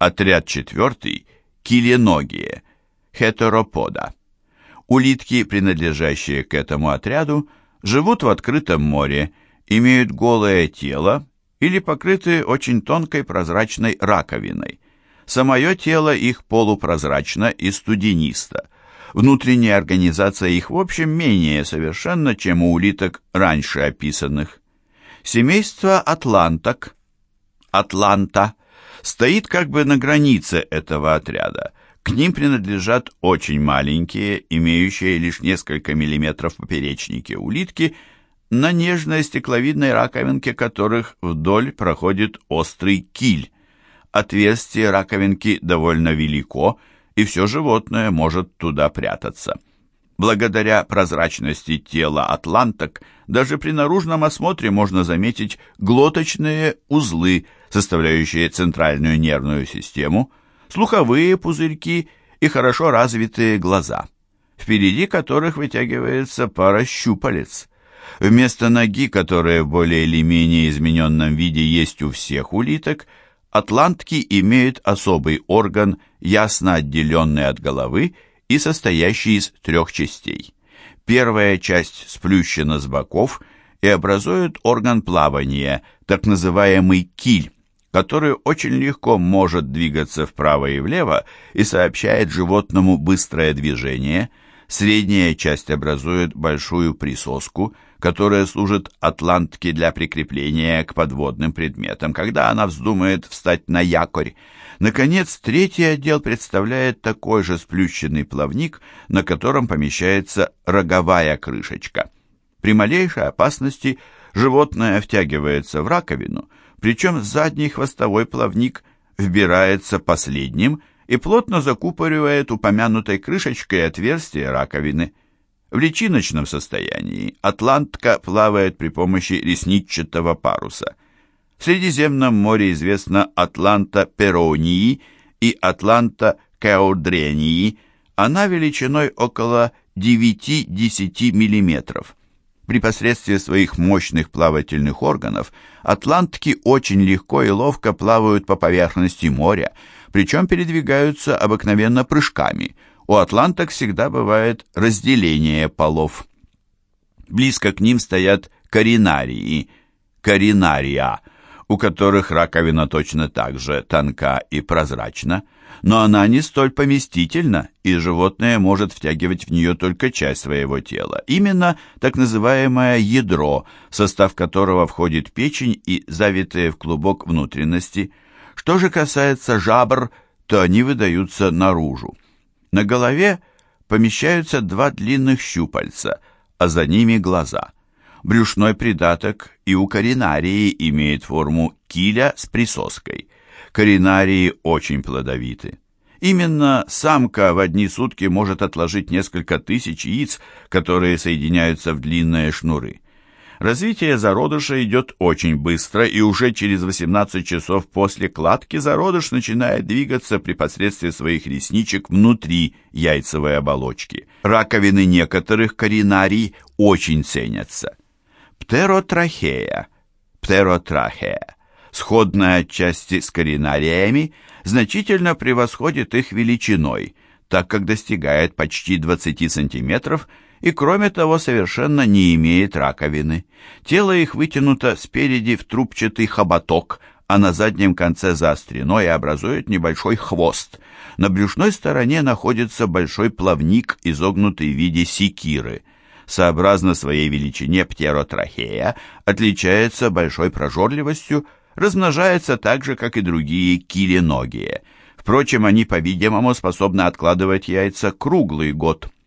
Отряд четвертый – киленогие, хетеропода. Улитки, принадлежащие к этому отряду, живут в открытом море, имеют голое тело или покрыты очень тонкой прозрачной раковиной. Самое тело их полупрозрачно и студенисто. Внутренняя организация их в общем менее совершенна, чем у улиток раньше описанных. Семейство атланток, атланта, стоит как бы на границе этого отряда – к ним принадлежат очень маленькие, имеющие лишь несколько миллиметров поперечники улитки, на нежной стекловидной раковинке которых вдоль проходит острый киль. Отверстие раковинки довольно велико, и все животное может туда прятаться. Благодаря прозрачности тела атланток даже при наружном осмотре можно заметить глоточные узлы, составляющие центральную нервную систему – слуховые пузырьки и хорошо развитые глаза, впереди которых вытягивается пара щупалец. Вместо ноги, которая в более или менее измененном виде есть у всех улиток, атлантки имеют особый орган, ясно отделенный от головы и состоящий из трех частей. Первая часть сплющена с боков и образует орган плавания, так называемый киль, который очень легко может двигаться вправо и влево и сообщает животному быстрое движение. Средняя часть образует большую присоску, которая служит атлантке для прикрепления к подводным предметам, когда она вздумает встать на якорь. Наконец, третий отдел представляет такой же сплющенный плавник, на котором помещается роговая крышечка. При малейшей опасности животное втягивается в раковину – причем задний хвостовой плавник вбирается последним и плотно закупоривает упомянутой крышечкой отверстие раковины. В личиночном состоянии атлантка плавает при помощи ресничатого паруса. В Средиземном море известна атланта перонии и атланта каудрении, она величиной около 9-10 миллиметров. При посредстве своих мощных плавательных органов атлантки очень легко и ловко плавают по поверхности моря, причем передвигаются обыкновенно прыжками. У атланток всегда бывает разделение полов. Близко к ним стоят коринарии, коринария, у которых раковина точно так же тонка и прозрачна, но она не столь поместительна, и животное может втягивать в нее только часть своего тела. Именно так называемое ядро, в состав которого входит печень и завитые в клубок внутренности. Что же касается жабр, то они выдаются наружу. На голове помещаются два длинных щупальца, а за ними глаза. Брюшной придаток и у коринарии имеет форму киля с присоской – Коринарии очень плодовиты. Именно самка в одни сутки может отложить несколько тысяч яиц, которые соединяются в длинные шнуры. Развитие зародыша идет очень быстро, и уже через 18 часов после кладки зародыш начинает двигаться при посредстве своих ресничек внутри яйцевой оболочки. Раковины некоторых коринарий очень ценятся. Птеротрахея, птеротрахея сходная отчасти с коринариями, значительно превосходит их величиной, так как достигает почти 20 сантиметров и, кроме того, совершенно не имеет раковины. Тело их вытянуто спереди в трубчатый хоботок, а на заднем конце заострено и образует небольшой хвост. На брюшной стороне находится большой плавник, изогнутый в виде секиры. Сообразно своей величине птеротрахея отличается большой прожорливостью, размножается так же, как и другие киленогие. Впрочем, они, по-видимому, способны откладывать яйца круглый год –